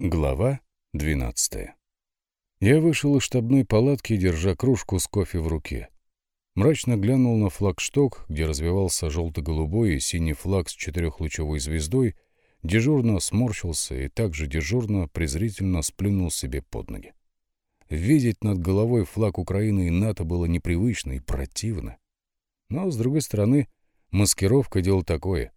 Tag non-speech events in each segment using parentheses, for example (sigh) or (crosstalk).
Глава 12 Я вышел из штабной палатки, держа кружку с кофе в руке. Мрачно глянул на флагшток, где развивался желто-голубой и синий флаг с четырехлучевой звездой, дежурно сморщился и также дежурно презрительно сплюнул себе под ноги. Видеть над головой флаг Украины и НАТО было непривычно и противно. Но, с другой стороны, маскировка — дело такое.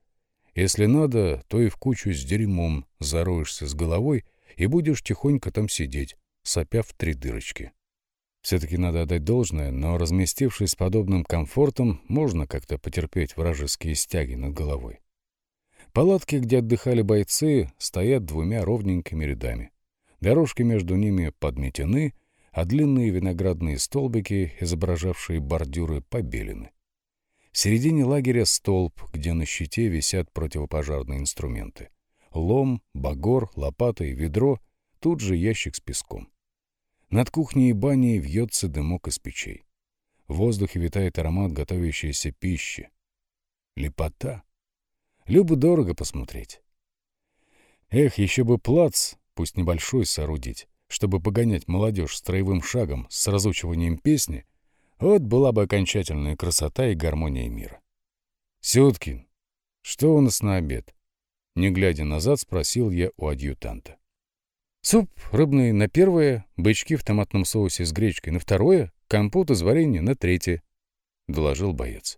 Если надо, то и в кучу с дерьмом зароешься с головой и будешь тихонько там сидеть, сопя в три дырочки. Все-таки надо отдать должное, но разместившись с подобным комфортом, можно как-то потерпеть вражеские стяги над головой. Палатки, где отдыхали бойцы, стоят двумя ровненькими рядами. Дорожки между ними подметены, а длинные виноградные столбики, изображавшие бордюры, побелены. В середине лагеря столб, где на щите висят противопожарные инструменты. Лом, багор, лопата и ведро, тут же ящик с песком. Над кухней и баней вьется дымок из печей. В воздухе витает аромат готовящейся пищи. Лепота. Любо дорого посмотреть. Эх, еще бы плац, пусть небольшой, соорудить, чтобы погонять молодежь строевым шагом с разучиванием песни, вот была бы окончательная красота и гармония мира. «Сюткин, что у нас на обед?» Не глядя назад, спросил я у адъютанта. «Суп рыбный на первое, бычки в томатном соусе с гречкой на второе, компот из варенья на третье», — доложил боец.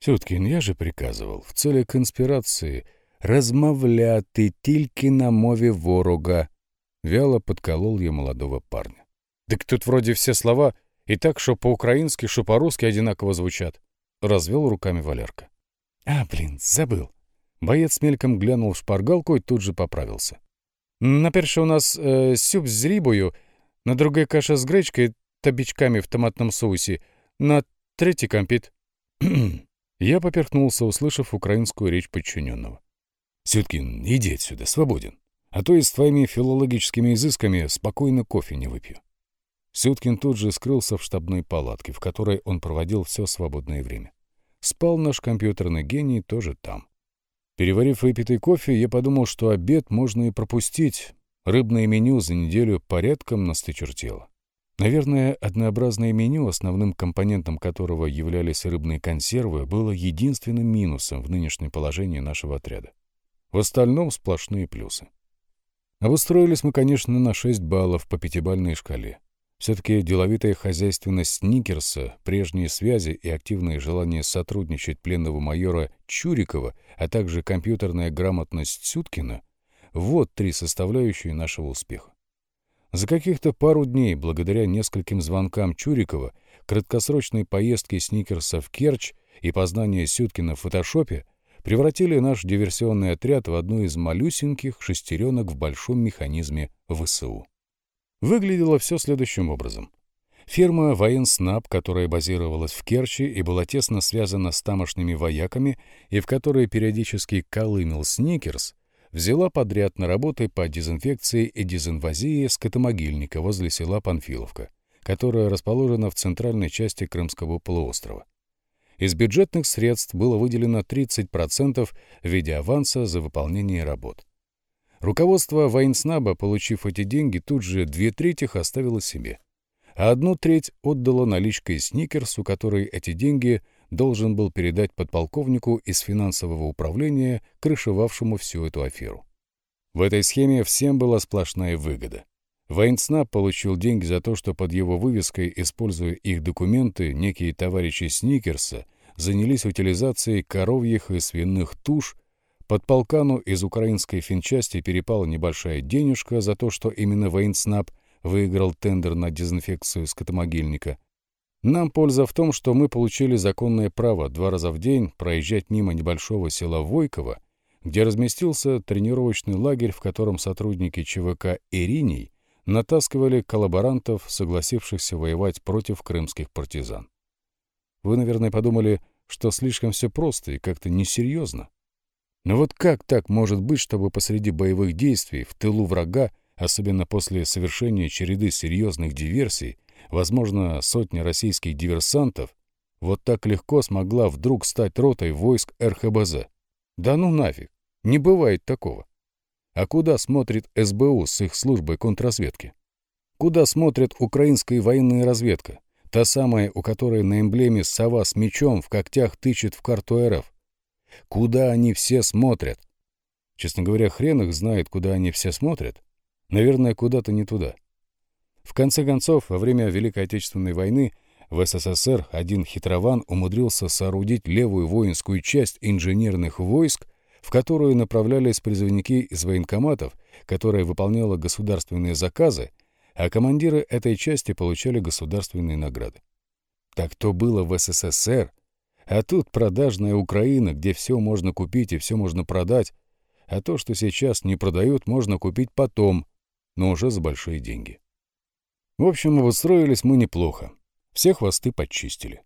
«Сюткин, я же приказывал в цели конспирации размовляти тільки на мове ворога», — вяло подколол я молодого парня. «Так тут вроде все слова и так, что по-украински, что по-русски одинаково звучат», — развел руками Валерка. «А, блин, забыл. Боец мельком глянул в шпаргалку и тут же поправился. «На перше у нас э, сюп з рибою, на другой каша с гречкой та бичками в томатном соусе, на третий компит». (clears throat) Я поперхнулся, услышав украинскую речь подчиненного. «Сюткин, иди отсюда, свободен. А то и с твоими филологическими изысками спокойно кофе не выпью». Сюткин тут же скрылся в штабной палатке, в которой он проводил все свободное время. Спал наш компьютерный гений тоже там. Переварив выпитый кофе, я подумал, что обед можно и пропустить. Рыбное меню за неделю порядком настычертело. Наверное, однообразное меню, основным компонентом которого являлись рыбные консервы, было единственным минусом в нынешнем положении нашего отряда. В остальном сплошные плюсы. Обустроились мы, конечно, на 6 баллов по пятибалльной шкале. Все-таки деловитая хозяйственность Сникерса, прежние связи и активное желание сотрудничать пленного майора Чурикова, а также компьютерная грамотность Сюткина — вот три составляющие нашего успеха. За каких-то пару дней, благодаря нескольким звонкам Чурикова, краткосрочной поездке Сникерса в Керчь и познания Сюткина в фотошопе, превратили наш диверсионный отряд в одну из малюсеньких шестеренок в большом механизме ВСУ. Выглядело все следующим образом. Фирма «Военснаб», которая базировалась в Керчи и была тесно связана с тамошними вояками и в которой периодически колымел Сникерс, взяла подряд на работы по дезинфекции и дезинвазии скотомогильника возле села Панфиловка, которое расположено в центральной части Крымского полуострова. Из бюджетных средств было выделено 30% в виде аванса за выполнение работ. Руководство военснаба, получив эти деньги, тут же две трети оставило себе, а одну треть отдало наличкой Сникерсу, который эти деньги должен был передать подполковнику из финансового управления, крышевавшему всю эту аферу. В этой схеме всем была сплошная выгода. Военснаб получил деньги за то, что под его вывеской, используя их документы, некие товарищи Сникерса занялись утилизацией коровьих и свиных туш под полкану из украинской финчасти перепала небольшая денежка за то, что именно военснаб выиграл тендер на дезинфекцию скотомогильника. Нам польза в том, что мы получили законное право два раза в день проезжать мимо небольшого села Войково, где разместился тренировочный лагерь, в котором сотрудники ЧВК «Ириней» натаскивали коллаборантов, согласившихся воевать против крымских партизан. Вы, наверное, подумали, что слишком все просто и как-то несерьезно. Но вот как так может быть, чтобы посреди боевых действий, в тылу врага, особенно после совершения череды серьезных диверсий, возможно, сотни российских диверсантов, вот так легко смогла вдруг стать ротой войск РХБЗ? Да ну нафиг, не бывает такого. А куда смотрит СБУ с их службой контрразведки? Куда смотрит украинская военная разведка? Та самая, у которой на эмблеме сова с мечом в когтях тычет в карту РФ. Куда они все смотрят? Честно говоря, хрен их знает, куда они все смотрят. Наверное, куда-то не туда. В конце концов, во время Великой Отечественной войны в СССР один хитрован умудрился соорудить левую воинскую часть инженерных войск, в которую направлялись призывники из военкоматов, которая выполняла государственные заказы, а командиры этой части получали государственные награды. Так то было в СССР, а тут продажная Украина, где все можно купить и все можно продать, а то, что сейчас не продают, можно купить потом, но уже за большие деньги. В общем, обустроились мы неплохо. Все хвосты подчистили.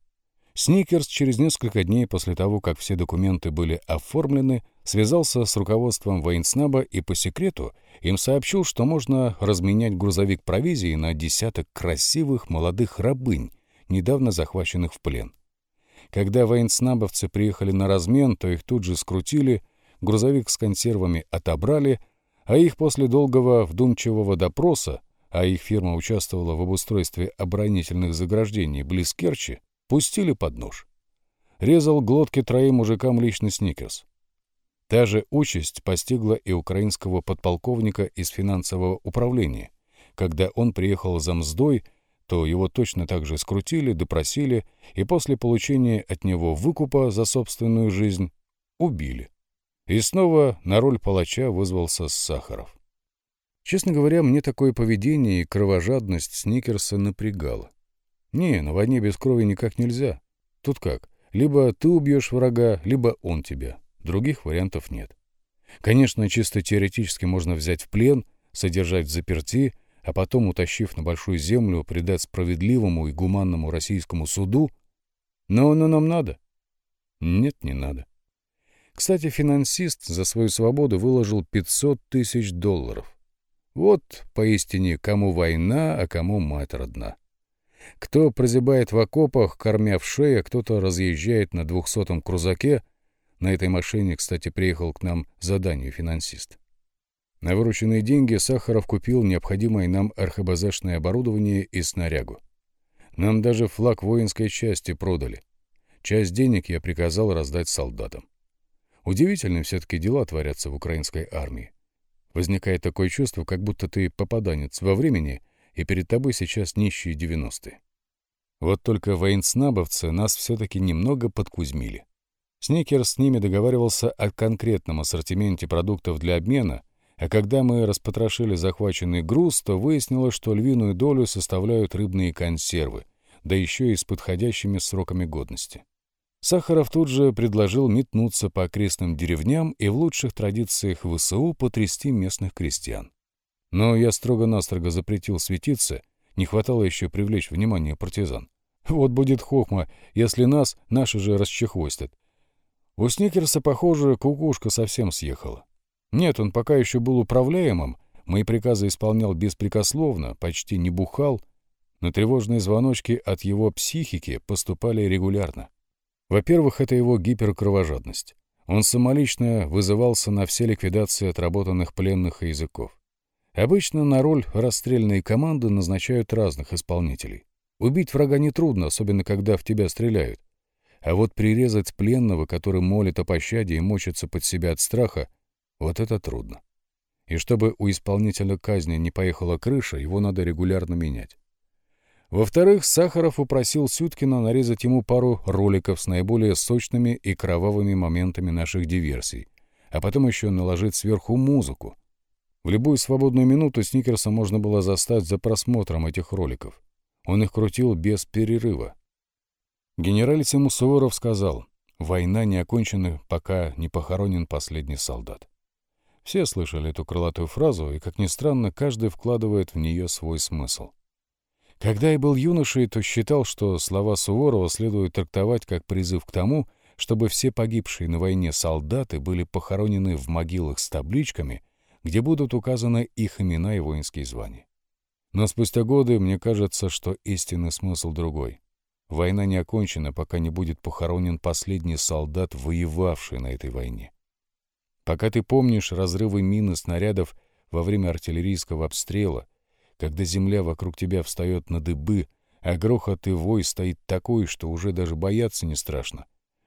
Сникерс через несколько дней после того, как все документы были оформлены, связался с руководством военснаба и по секрету им сообщил, что можно разменять грузовик провизии на десяток красивых молодых рабынь, недавно захваченных в плен. Когда военснабовцы приехали на размен, то их тут же скрутили, грузовик с консервами отобрали, а их после долгого вдумчивого допроса, а их фирма участвовала в обустройстве оборонительных заграждений близ Керчи, пустили под нож. Резал глотки троим мужикам лично Сникерс. Та же участь постигла и украинского подполковника из финансового управления. Когда он приехал за мздой, то его точно так же скрутили, допросили и после получения от него выкупа за собственную жизнь убили. И снова на роль палача вызвался Сахаров. Честно говоря, мне такое поведение и кровожадность Сникерса напрягало. Не, на войне без крови никак нельзя. Тут как, либо ты убьешь врага, либо он тебя. Других вариантов нет. Конечно, чисто теоретически можно взять в плен, содержать в заперти, а потом, утащив на большую землю, предать справедливому и гуманному российскому суду? Но оно нам надо? Нет, не надо. Кстати, финансист за свою свободу выложил 500 тысяч долларов. Вот, поистине, кому война, а кому мать родна. Кто прозябает в окопах, кормя в шее, кто-то разъезжает на двухсотом крузаке. На этой машине, кстати, приехал к нам заданию финансист. На вырученные деньги Сахаров купил необходимое нам РХБЗшное оборудование и снарягу. Нам даже флаг воинской части продали. Часть денег я приказал раздать солдатам. Удивительные все-таки дела творятся в украинской армии. Возникает такое чувство, как будто ты попаданец во времени, и перед тобой сейчас нищие девяностые. Вот только военснабовцы нас все-таки немного подкузмили. Сникер с ними договаривался о конкретном ассортименте продуктов для обмена, а когда мы распотрошили захваченный груз, то выяснилось, что львиную долю составляют рыбные консервы, да еще и с подходящими сроками годности. Сахаров тут же предложил метнуться по окрестным деревням и в лучших традициях ВСУ потрясти местных крестьян. Но я строго-настрого запретил светиться, не хватало еще привлечь внимание партизан. Вот будет хохма, если нас наши же расчехвостят. У Сникерса, похоже, кукушка совсем съехала. Нет, он пока еще был управляемым, мои приказы исполнял беспрекословно, почти не бухал, но тревожные звоночки от его психики поступали регулярно. Во-первых, это его гиперкровожадность. Он самолично вызывался на все ликвидации отработанных пленных языков. Обычно на роль расстрельной команды назначают разных исполнителей. Убить врага нетрудно, особенно когда в тебя стреляют. А вот прирезать пленного, который молит о пощаде и мочится под себя от страха, вот это трудно. И чтобы у исполнителя казни не поехала крыша, его надо регулярно менять. Во-вторых, Сахаров упросил Сюткина нарезать ему пару роликов с наиболее сочными и кровавыми моментами наших диверсий, а потом еще наложить сверху музыку. В любую свободную минуту Сникерса можно было застать за просмотром этих роликов. Он их крутил без перерыва. Генералиссиму Суворов сказал, «Война не окончена, пока не похоронен последний солдат». Все слышали эту крылатую фразу, и, как ни странно, каждый вкладывает в нее свой смысл. Когда я был юношей, то считал, что слова Суворова следует трактовать как призыв к тому, чтобы все погибшие на войне солдаты были похоронены в могилах с табличками, где будут указаны их имена и воинские звания. Но спустя годы мне кажется, что истинный смысл другой. Война не окончена, пока не будет похоронен последний солдат, воевавший на этой войне. Пока ты помнишь разрывы мин и снарядов во время артиллерийского обстрела, когда земля вокруг тебя встает на дыбы, а грохот и вой стоит такой, что уже даже бояться не страшно,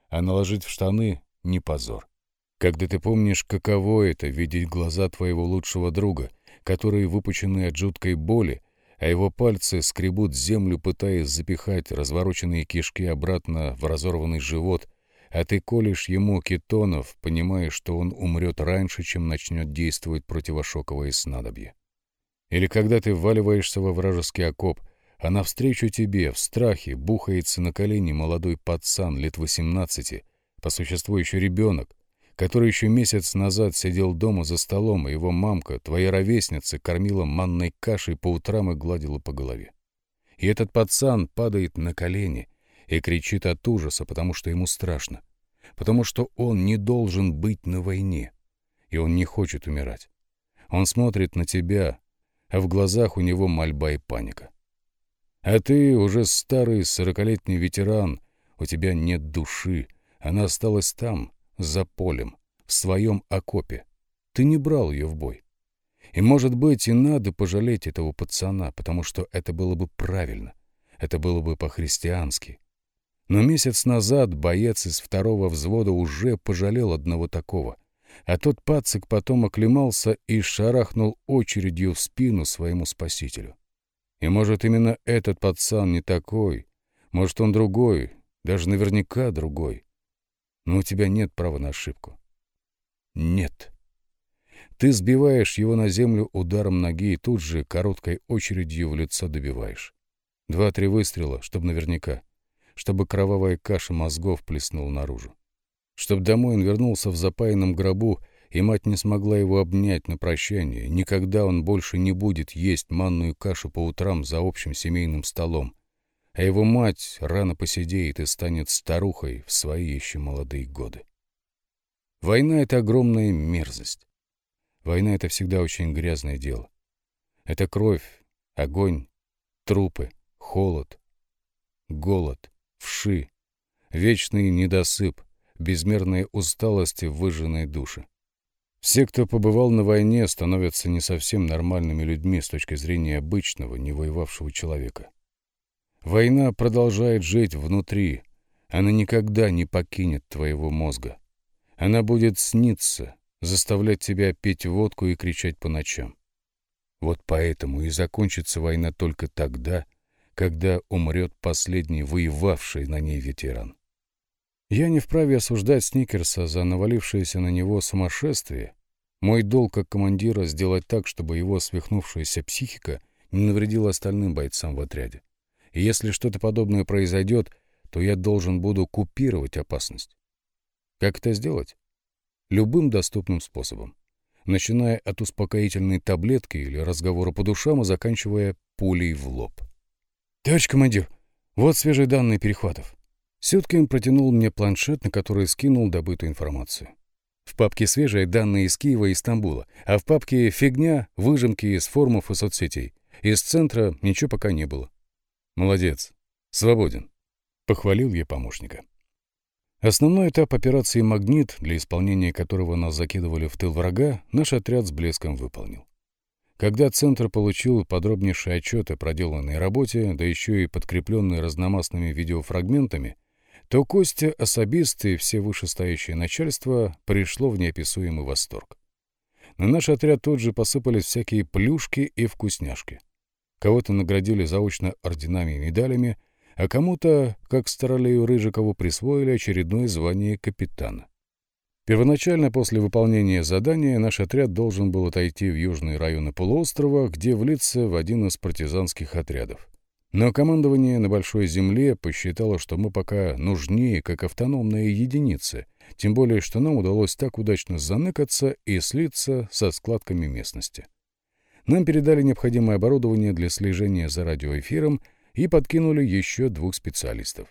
а наложить в штаны — не позор. Когда ты помнишь, каково это — видеть глаза твоего лучшего друга, которые выпучены от жуткой боли, а его пальцы скребут землю, пытаясь запихать развороченные кишки обратно в разорванный живот, а ты колешь ему кетонов, понимая, что он умрет раньше, чем начнет действовать противошоковое снадобье. Или когда ты вваливаешься во вражеский окоп, а навстречу тебе в страхе бухается на колени молодой пацан лет 18, по существу еще ребенок, который еще месяц назад сидел дома за столом, и его мамка, твоя ровесница, кормила манной кашей по утрам и гладила по голове. И этот пацан падает на колени и кричит от ужаса, потому что ему страшно, потому что он не должен быть на войне, и он не хочет умирать. Он смотрит на тебя, а в глазах у него мольба и паника. А ты уже старый сорокалетний ветеран, у тебя нет души, она осталась там, за полем, в своем окопе. Ты не брал ее в бой. И, может быть, и надо пожалеть этого пацана, потому что это было бы правильно, это было бы по-христиански. Но месяц назад боец из второго взвода уже пожалел одного такого, а тот пацик потом оклемался и шарахнул очередью в спину своему спасителю. И, может, именно этот пацан не такой, может, он другой, даже наверняка другой. Но у тебя нет права на ошибку. Нет. Ты сбиваешь его на землю ударом ноги и тут же короткой очередью в лицо добиваешь. Два-три выстрела, чтобы наверняка. Чтобы кровавая каша мозгов плеснула наружу. Чтоб домой он вернулся в запаянном гробу, и мать не смогла его обнять на прощание. Никогда он больше не будет есть манную кашу по утрам за общим семейным столом а его мать рано посидеет и станет старухой в свои еще молодые годы. Война — это огромная мерзость. Война — это всегда очень грязное дело. Это кровь, огонь, трупы, холод, голод, вши, вечный недосып, безмерная усталость и выжженные души. Все, кто побывал на войне, становятся не совсем нормальными людьми с точки зрения обычного, не воевавшего человека. Война продолжает жить внутри. Она никогда не покинет твоего мозга. Она будет сниться, заставлять тебя пить водку и кричать по ночам. Вот поэтому и закончится война только тогда, когда умрет последний воевавший на ней ветеран. Я не вправе осуждать Сникерса за навалившееся на него сумасшествие. Мой долг как командира сделать так, чтобы его свихнувшаяся психика не навредила остальным бойцам в отряде. И если что-то подобное произойдет, то я должен буду купировать опасность. Как это сделать? Любым доступным способом. Начиная от успокоительной таблетки или разговора по душам и заканчивая пулей в лоб. «Товарищ командир, вот свежие данные перехватов». Сюткин протянул мне планшет, на который скинул добытую информацию. В папке свежие данные из Киева и Стамбула, а в папке фигня, выжимки из форумов и соцсетей. Из центра ничего пока не было. «Молодец. Свободен», — похвалил я помощника. Основной этап операции «Магнит», для исполнения которого нас закидывали в тыл врага, наш отряд с блеском выполнил. Когда Центр получил подробнейший отчет о проделанной работе, да еще и подкрепленный разномастными видеофрагментами, то Костя, особисты и все вышестоящее начальство пришло в неописуемый восторг. На наш отряд тут же посыпались всякие плюшки и вкусняшки. Кого-то наградили заочно орденами и медалями, а кому-то, как Старолею Рыжикову, присвоили очередное звание капитана. Первоначально после выполнения задания наш отряд должен был отойти в южные районы полуострова, где влиться в один из партизанских отрядов. Но командование на Большой Земле посчитало, что мы пока нужнее как автономная единица, тем более, что нам удалось так удачно заныкаться и слиться со складками местности. Нам передали необходимое оборудование для слежения за радиоэфиром и подкинули еще двух специалистов.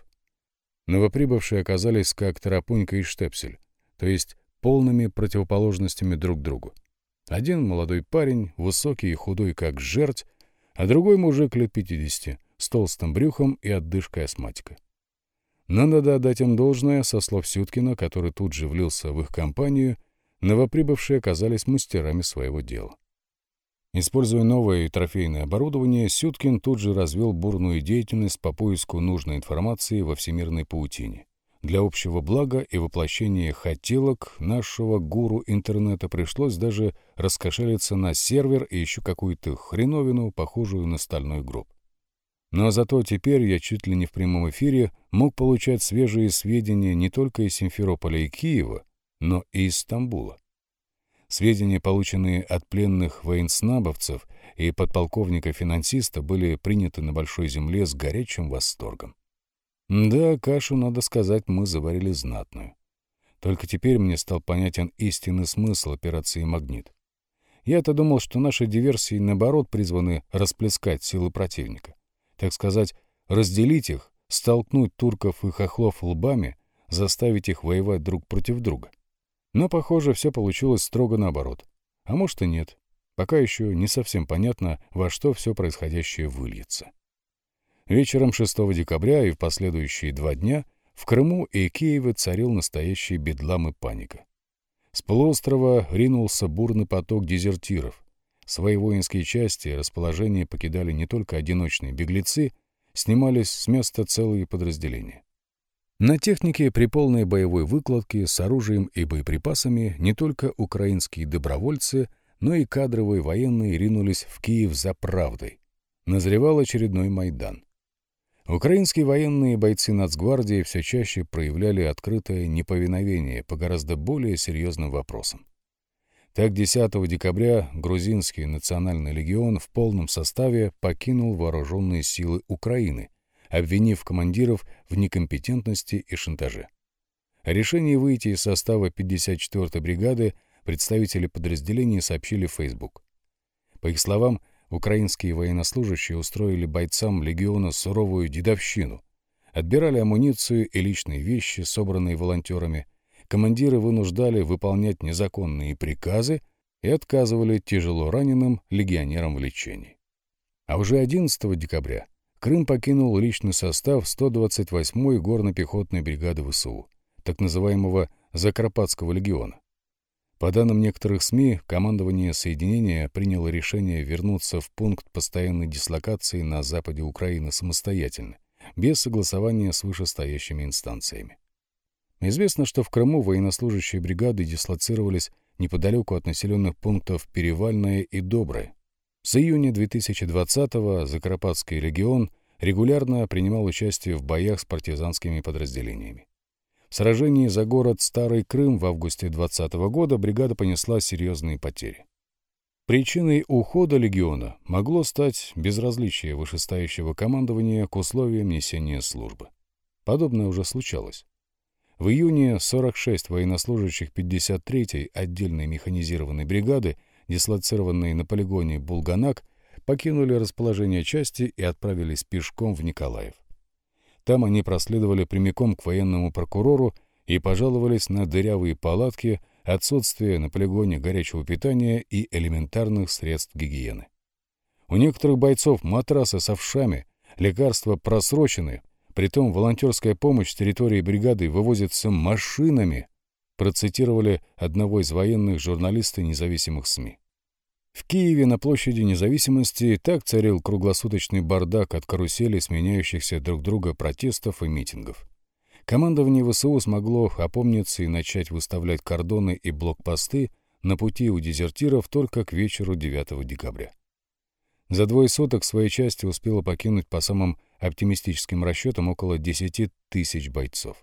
Новоприбывшие оказались как Тарапунька и Штепсель, то есть полными противоположностями друг другу. Один молодой парень, высокий и худой, как жерть, а другой мужик лет 50, с толстым брюхом и отдышкой астматика. Но надо отдать им должное, со слов Сюткина, который тут же влился в их компанию, новоприбывшие оказались мастерами своего дела. Используя новое и трофейное оборудование, Сюткин тут же развел бурную деятельность по поиску нужной информации во всемирной паутине. Для общего блага и воплощения хотелок нашего гуру интернета пришлось даже раскошелиться на сервер и еще какую-то хреновину, похожую на стальной гроб. Но зато теперь я чуть ли не в прямом эфире мог получать свежие сведения не только из Симферополя и Киева, но и из Стамбула. Сведения, полученные от пленных военснабовцев и подполковника-финансиста, были приняты на Большой Земле с горячим восторгом. Да, кашу, надо сказать, мы заварили знатную. Только теперь мне стал понятен истинный смысл операции «Магнит». Я-то думал, что наши диверсии, наоборот, призваны расплескать силы противника так сказать, разделить их, столкнуть турков и хохлов лбами, заставить их воевать друг против друга. Но, похоже, все получилось строго наоборот. А может и нет. Пока еще не совсем понятно, во что все происходящее выльется. Вечером 6 декабря и в последующие два дня в Крыму и Киеве царил настоящий бедлам и паника. С полуострова ринулся бурный поток дезертиров, Свои воинские части расположения покидали не только одиночные беглецы, снимались с места целые подразделения. На технике при полной боевой выкладке с оружием и боеприпасами не только украинские добровольцы, но и кадровые военные ринулись в Киев за правдой. Назревал очередной Майдан. Украинские военные бойцы Нацгвардии все чаще проявляли открытое неповиновение по гораздо более серьезным вопросам. Так 10 декабря грузинский национальный легион в полном составе покинул вооруженные силы Украины, обвинив командиров в некомпетентности и шантаже. О решении выйти из состава 54-й бригады представители подразделений сообщили в Facebook. По их словам, украинские военнослужащие устроили бойцам легиона суровую дедовщину, отбирали амуницию и личные вещи, собранные волонтерами, командиры вынуждали выполнять незаконные приказы и отказывали тяжело раненым легионерам в лечении. А уже 11 декабря Крым покинул личный состав 128-й горно-пехотной бригады ВСУ, так называемого Закарпатского легиона. По данным некоторых СМИ, командование соединения приняло решение вернуться в пункт постоянной дислокации на западе Украины самостоятельно, без согласования с вышестоящими инстанциями. Известно, что в Крыму военнослужащие бригады дислоцировались неподалеку от населенных пунктов Перевальное и Доброе. С июня 2020-го Закарпатский регион регулярно принимал участие в боях с партизанскими подразделениями. В сражении за город Старый Крым в августе 2020 года бригада понесла серьезные потери. Причиной ухода легиона могло стать безразличие вышестоящего командования к условиям несения службы. Подобное уже случалось. В июне 46 военнослужащих 53-й отдельной механизированной бригады, дислоцированной на полигоне Булганак, покинули расположение части и отправились пешком в Николаев. Там они проследовали прямиком к военному прокурору и пожаловались на дырявые палатки, отсутствие на полигоне горячего питания и элементарных средств гигиены. У некоторых бойцов матрасы с овшами, лекарства просрочены — Притом волонтерская помощь с территории бригады вывозится машинами, процитировали одного из военных журналистов независимых СМИ. В Киеве на площади независимости так царил круглосуточный бардак от карусели сменяющихся друг друга протестов и митингов. Командование ВСУ смогло опомниться и начать выставлять кордоны и блокпосты на пути у дезертиров только к вечеру 9 декабря. За двое суток своей части успело покинуть по самым оптимистическим расчетам около 10 тысяч бойцов.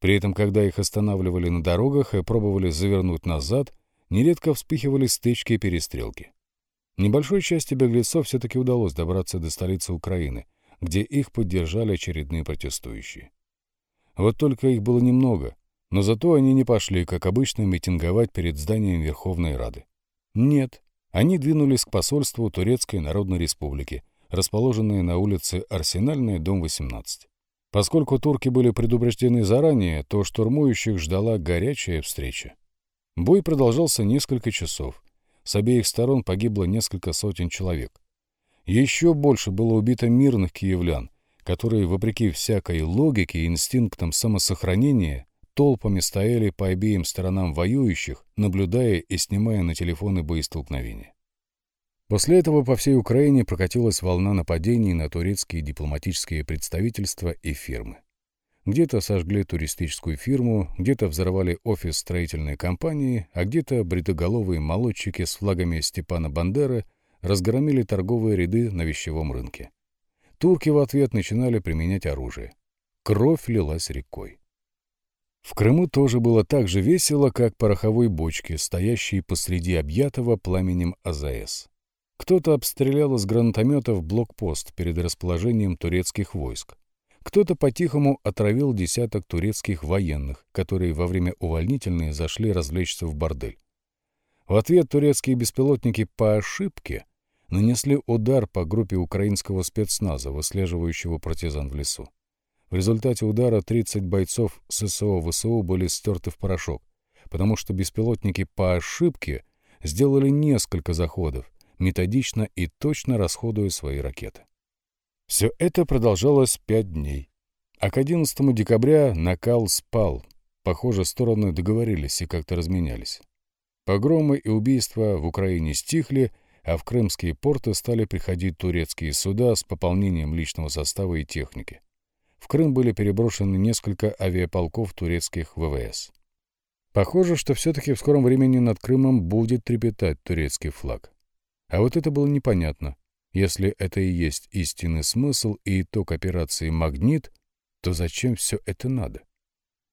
При этом, когда их останавливали на дорогах и пробовали завернуть назад, нередко вспыхивали стычки и перестрелки. Небольшой части беглецов все-таки удалось добраться до столицы Украины, где их поддержали очередные протестующие. Вот только их было немного, но зато они не пошли, как обычно, митинговать перед зданием Верховной Рады. Нет, они двинулись к посольству Турецкой Народной Республики – расположенные на улице Арсенальная, дом 18. Поскольку турки были предупреждены заранее, то штурмующих ждала горячая встреча. Бой продолжался несколько часов. С обеих сторон погибло несколько сотен человек. Еще больше было убито мирных киевлян, которые, вопреки всякой логике и инстинктам самосохранения, толпами стояли по обеим сторонам воюющих, наблюдая и снимая на телефоны боестолкновения. После этого по всей Украине прокатилась волна нападений на турецкие дипломатические представительства и фирмы. Где-то сожгли туристическую фирму, где-то взорвали офис строительной компании, а где-то бритоголовые молодчики с флагами Степана Бандеры разгромили торговые ряды на вещевом рынке. Турки в ответ начинали применять оружие. Кровь лилась рекой. В Крыму тоже было так же весело, как пороховой бочки, стоящие посреди объятого пламенем АЗС. Кто-то обстрелял из гранатометов блокпост перед расположением турецких войск. Кто-то по-тихому отравил десяток турецких военных, которые во время увольнительной зашли развлечься в бордель. В ответ турецкие беспилотники по ошибке нанесли удар по группе украинского спецназа, выслеживающего партизан в лесу. В результате удара 30 бойцов ССО ВСУ были стерты в порошок, потому что беспилотники по ошибке сделали несколько заходов, методично и точно расходуя свои ракеты. Все это продолжалось пять дней. А к 11 декабря накал спал. Похоже, стороны договорились и как-то разменялись. Погромы и убийства в Украине стихли, а в крымские порты стали приходить турецкие суда с пополнением личного состава и техники. В Крым были переброшены несколько авиаполков турецких ВВС. Похоже, что все-таки в скором времени над Крымом будет трепетать турецкий флаг. А вот это было непонятно. Если это и есть истинный смысл и итог операции «Магнит», то зачем все это надо?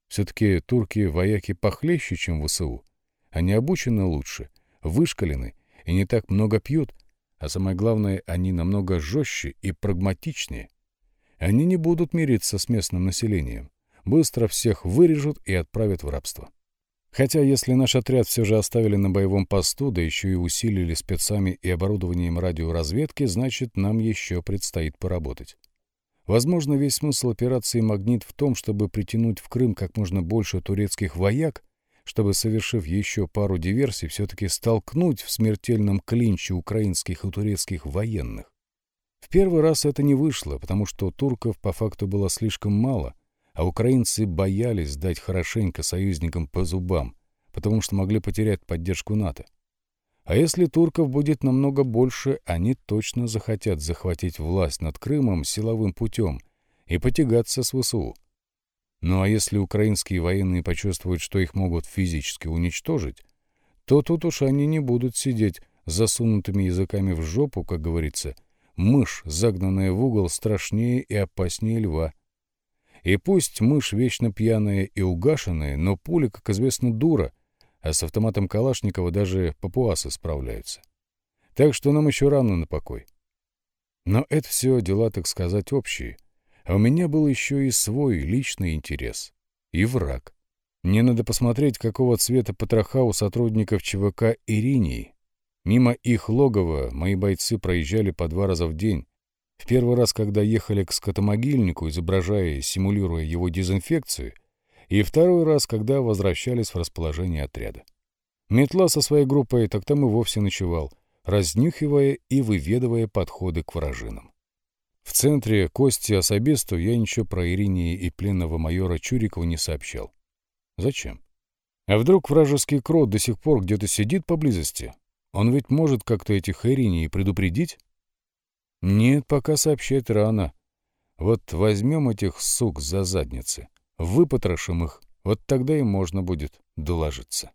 Все-таки турки-вояки похлеще, чем ВСУ. Они обучены лучше, вышкалены и не так много пьют, а самое главное, они намного жестче и прагматичнее. Они не будут мириться с местным населением. Быстро всех вырежут и отправят в рабство. Хотя, если наш отряд все же оставили на боевом посту, да еще и усилили спецами и оборудованием радиоразведки, значит, нам еще предстоит поработать. Возможно, весь смысл операции «Магнит» в том, чтобы притянуть в Крым как можно больше турецких вояк, чтобы, совершив еще пару диверсий, все-таки столкнуть в смертельном клинче украинских и турецких военных. В первый раз это не вышло, потому что турков по факту было слишком мало, а украинцы боялись дать хорошенько союзникам по зубам, потому что могли потерять поддержку НАТО. А если турков будет намного больше, они точно захотят захватить власть над Крымом силовым путем и потягаться с ВСУ. Ну а если украинские военные почувствуют, что их могут физически уничтожить, то тут уж они не будут сидеть засунутыми языками в жопу, как говорится. Мышь, загнанная в угол, страшнее и опаснее льва — и пусть мышь вечно пьяная и угашенная, но пуля, как известно, дура, а с автоматом Калашникова даже папуасы справляются. Так что нам еще рано на покой. Но это все дела, так сказать, общие. А у меня был еще и свой личный интерес. И враг. Мне надо посмотреть, какого цвета потроха у сотрудников ЧВК Иринии. Мимо их логова мои бойцы проезжали по два раза в день, в первый раз, когда ехали к скотомогильнику, изображая и симулируя его дезинфекцию, и второй раз, когда возвращались в расположение отряда. Метла со своей группой так там и вовсе ночевал, разнюхивая и выведывая подходы к вражинам. В центре Кости особисту я ничего про Ирине и пленного майора Чурикова не сообщал. Зачем? А вдруг вражеский крот до сих пор где-то сидит поблизости? Он ведь может как-то этих Ирине и предупредить? Нет, пока сообщать рано. Вот возьмем этих сук за задницы, выпотрошим их, вот тогда и можно будет доложиться.